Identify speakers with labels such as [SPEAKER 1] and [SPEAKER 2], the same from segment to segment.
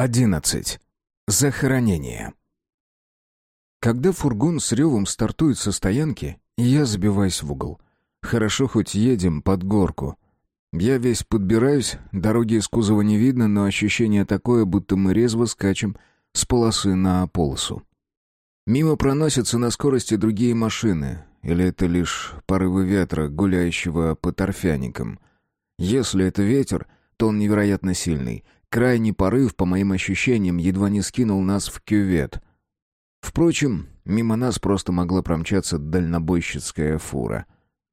[SPEAKER 1] 11. Захоронение. Когда фургон с ревом стартует со стоянки, я забиваюсь в угол. Хорошо хоть едем под горку. Я весь подбираюсь, дороги из кузова не видно, но ощущение такое, будто мы резво скачем с полосы на полосу. Мимо проносятся на скорости другие машины, или это лишь порывы ветра, гуляющего по торфяникам. Если это ветер, то он невероятно сильный — Крайний порыв, по моим ощущениям, едва не скинул нас в кювет. Впрочем, мимо нас просто могла промчаться дальнобойщицкая фура.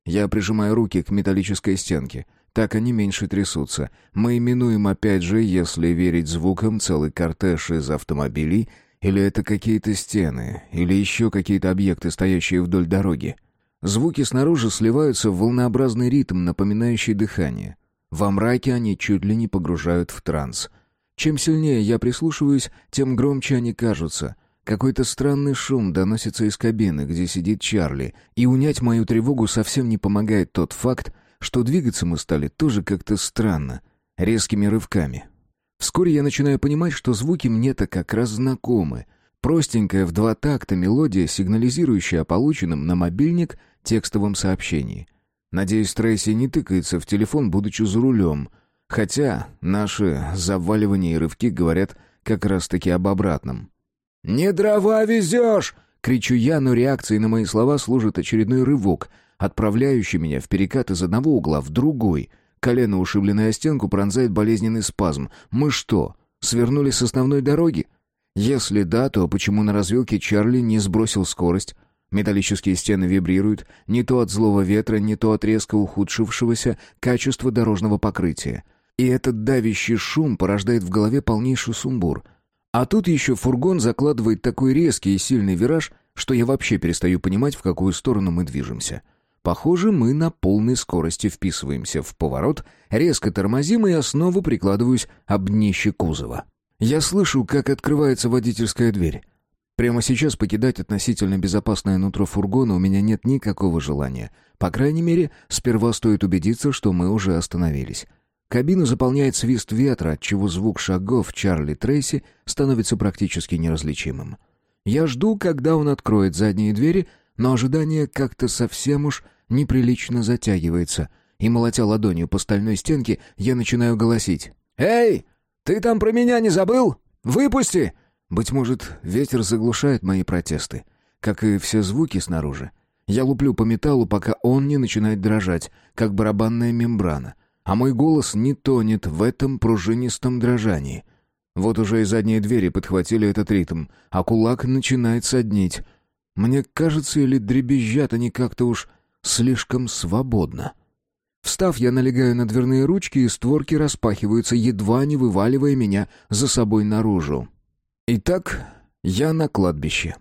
[SPEAKER 1] Я прижимаю руки к металлической стенке. Так они меньше трясутся. Мы именуем опять же, если верить звукам, целый кортеж из автомобилей, или это какие-то стены, или еще какие-то объекты, стоящие вдоль дороги. Звуки снаружи сливаются в волнообразный ритм, напоминающий дыхание. Во мраке они чуть ли не погружают в транс. Чем сильнее я прислушиваюсь, тем громче они кажутся. Какой-то странный шум доносится из кабины, где сидит Чарли, и унять мою тревогу совсем не помогает тот факт, что двигаться мы стали тоже как-то странно, резкими рывками. Вскоре я начинаю понимать, что звуки мне-то как раз знакомы. Простенькая в два такта мелодия, сигнализирующая о полученном на мобильник текстовом сообщении. Надеюсь, Трейси не тыкается в телефон, будучи за рулем. Хотя наши заваливания и рывки говорят как раз-таки об обратном. «Не дрова везешь!» — кричу я, но реакцией на мои слова служит очередной рывок, отправляющий меня в перекат из одного угла в другой. Колено, ушибленное о стенку, пронзает болезненный спазм. «Мы что, свернули с основной дороги?» Если да, то почему на развилке Чарли не сбросил скорость, Металлические стены вибрируют, не то от злого ветра, не то от резко ухудшившегося качества дорожного покрытия. И этот давящий шум порождает в голове полнейший сумбур. А тут еще фургон закладывает такой резкий и сильный вираж, что я вообще перестаю понимать, в какую сторону мы движемся. Похоже, мы на полной скорости вписываемся в поворот, резко тормозим и я снова прикладываюсь об днище кузова. Я слышу, как открывается водительская дверь. Прямо сейчас покидать относительно безопасное нутро фургона у меня нет никакого желания. По крайней мере, сперва стоит убедиться, что мы уже остановились. Кабину заполняет свист ветра, отчего звук шагов Чарли Трейси становится практически неразличимым. Я жду, когда он откроет задние двери, но ожидание как-то совсем уж неприлично затягивается, и, молотя ладонью по стальной стенке, я начинаю голосить. «Эй, ты там про меня не забыл? Выпусти!» Быть может, ветер заглушает мои протесты, как и все звуки снаружи. Я луплю по металлу, пока он не начинает дрожать, как барабанная мембрана, а мой голос не тонет в этом пружинистом дрожании. Вот уже и задние двери подхватили этот ритм, а кулак начинает соднить. Мне кажется, или дребезжат они как-то уж слишком свободно. Встав, я налегаю на дверные ручки, и створки распахиваются, едва не вываливая меня за собой наружу. Итак, я на кладбище.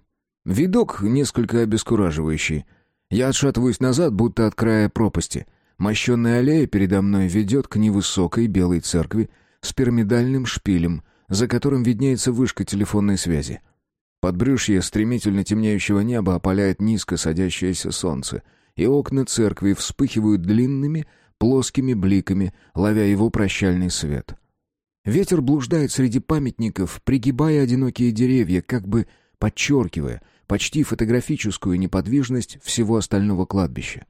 [SPEAKER 1] Видок несколько обескураживающий. Я отшатываюсь назад, будто от края пропасти. Мощенная аллея передо мной ведет к невысокой белой церкви с пирамидальным шпилем, за которым виднеется вышка телефонной связи. Подбрюшье стремительно темнеющего неба опаляет низко садящееся солнце, и окна церкви вспыхивают длинными, плоскими бликами, ловя его прощальный свет. Ветер блуждает среди памятников, пригибая одинокие деревья, как бы подчеркивая почти фотографическую неподвижность всего остального кладбища.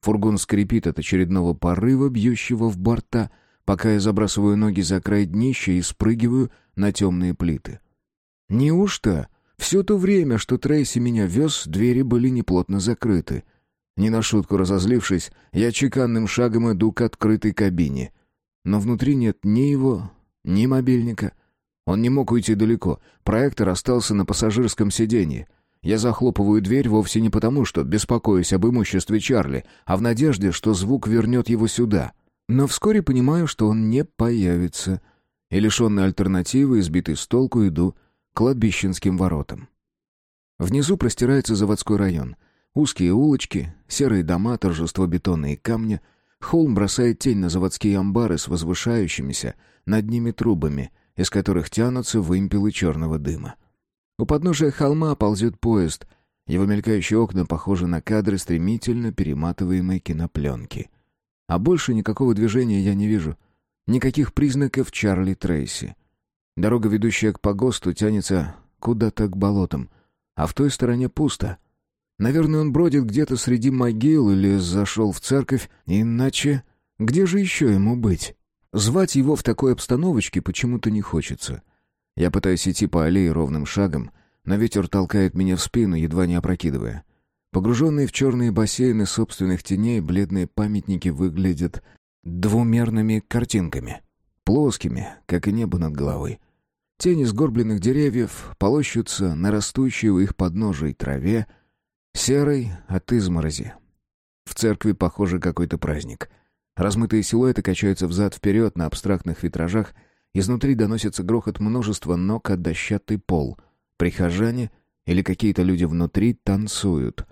[SPEAKER 1] Фургон скрипит от очередного порыва, бьющего в борта, пока я забрасываю ноги за край днища и спрыгиваю на темные плиты. Неужто все то время, что Трейси меня вез, двери были неплотно закрыты? Не на шутку разозлившись, я чеканным шагом иду к открытой кабине. Но внутри нет ни его, ни мобильника. Он не мог уйти далеко. Проектор остался на пассажирском сиденье. Я захлопываю дверь вовсе не потому, что беспокоюсь об имуществе Чарли, а в надежде, что звук вернет его сюда. Но вскоре понимаю, что он не появится. И лишенный альтернативы, избитый с толку, иду к кладбищенским воротам. Внизу простирается заводской район. Узкие улочки, серые дома, торжество бетона и камня. Холм бросает тень на заводские амбары с возвышающимися, над ними трубами, из которых тянутся вымпелы черного дыма. У подножия холма ползет поезд. Его мелькающие окна похожи на кадры стремительно перематываемой кинопленки. А больше никакого движения я не вижу. Никаких признаков Чарли Трейси. Дорога, ведущая к погосту, тянется куда-то к болотам, а в той стороне пусто. Наверное, он бродит где-то среди могил или зашел в церковь, иначе где же еще ему быть? Звать его в такой обстановочке почему-то не хочется. Я пытаюсь идти по аллее ровным шагом, но ветер толкает меня в спину, едва не опрокидывая. Погруженные в черные бассейны собственных теней, бледные памятники выглядят двумерными картинками. Плоскими, как и небо над головой. Тени сгорбленных деревьев полощутся на растущей у их подножий траве, серой от изморози. В церкви, похоже, какой-то праздник. Размытые силуэты качаются взад-вперед на абстрактных витражах, изнутри доносится грохот множества ног от дощатый пол. Прихожане или какие-то люди внутри танцуют.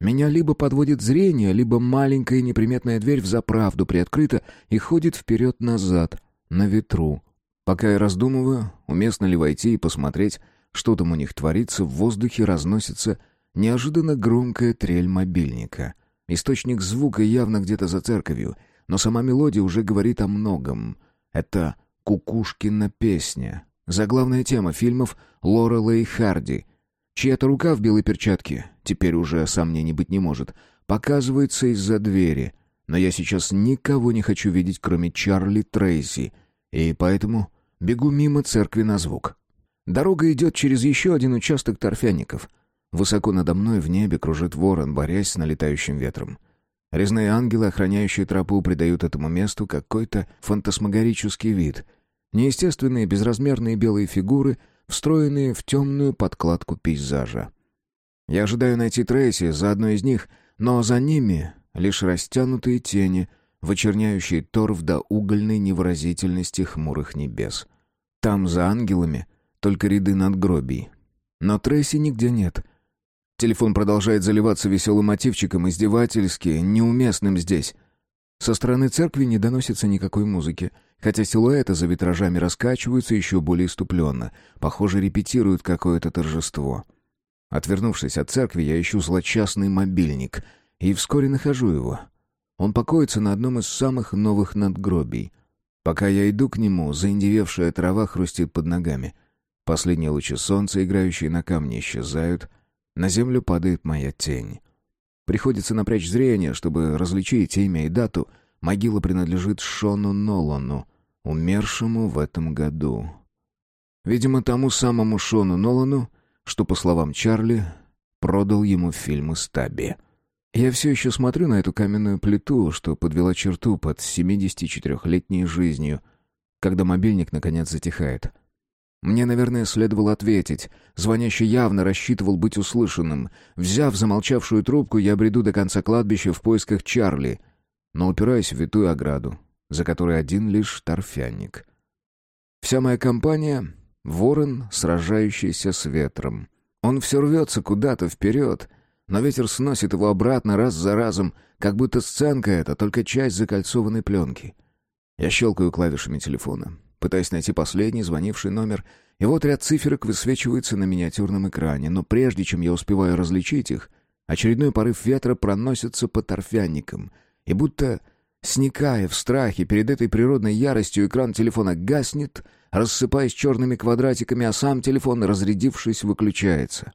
[SPEAKER 1] Меня либо подводит зрение, либо маленькая неприметная дверь в заправду приоткрыта и ходит вперед-назад, на ветру. Пока я раздумываю, уместно ли войти и посмотреть, что там у них творится, в воздухе разносится неожиданно громкая трель мобильника. Источник звука явно где-то за церковью, но сама мелодия уже говорит о многом. Это «Кукушкина песня», заглавная тема фильмов Лорела и Харди, Чья-то рука в белой перчатке, теперь уже сомнений быть не может, показывается из-за двери. Но я сейчас никого не хочу видеть, кроме Чарли Трейси, и поэтому бегу мимо церкви на звук. Дорога идет через еще один участок торфяников. Высоко надо мной в небе кружит ворон, борясь с налетающим ветром. Резные ангелы, охраняющие тропу, придают этому месту какой-то фантасмагорический вид. Неестественные безразмерные белые фигуры — встроенные в темную подкладку пейзажа. Я ожидаю найти Трейси за одной из них, но за ними лишь растянутые тени, вычерняющие торф до угольной невыразительности хмурых небес. Там, за ангелами, только ряды надгробий. Но Трейси нигде нет. Телефон продолжает заливаться веселым мотивчиком, издевательски, неуместным здесь. Со стороны церкви не доносится никакой музыки — хотя силуэты за витражами раскачиваются еще более иступленно, похоже, репетируют какое-то торжество. Отвернувшись от церкви, я ищу злочастный мобильник и вскоре нахожу его. Он покоится на одном из самых новых надгробий. Пока я иду к нему, заиндевевшая трава хрустит под ногами. Последние лучи солнца, играющие на камне, исчезают. На землю падает моя тень. Приходится напрячь зрение, чтобы различить имя и дату. Могила принадлежит Шону Нолану, умершему в этом году. Видимо, тому самому Шону Нолану, что, по словам Чарли, продал ему фильмы Стаби. Я все еще смотрю на эту каменную плиту, что подвела черту под 74-летней жизнью, когда мобильник наконец затихает. Мне, наверное, следовало ответить. Звонящий явно рассчитывал быть услышанным. Взяв замолчавшую трубку, я бреду до конца кладбища в поисках Чарли, но упираюсь в витую ограду за которой один лишь торфяник. Вся моя компания — ворон, сражающийся с ветром. Он все рвется куда-то вперед, но ветер сносит его обратно раз за разом, как будто сценка это только часть закольцованной пленки. Я щелкаю клавишами телефона, пытаясь найти последний звонивший номер, и вот ряд циферок высвечивается на миниатюрном экране, но прежде чем я успеваю различить их, очередной порыв ветра проносится по торфяникам, и будто Сникая в страхе перед этой природной яростью, экран телефона гаснет, рассыпаясь черными квадратиками, а сам телефон, разрядившись, выключается.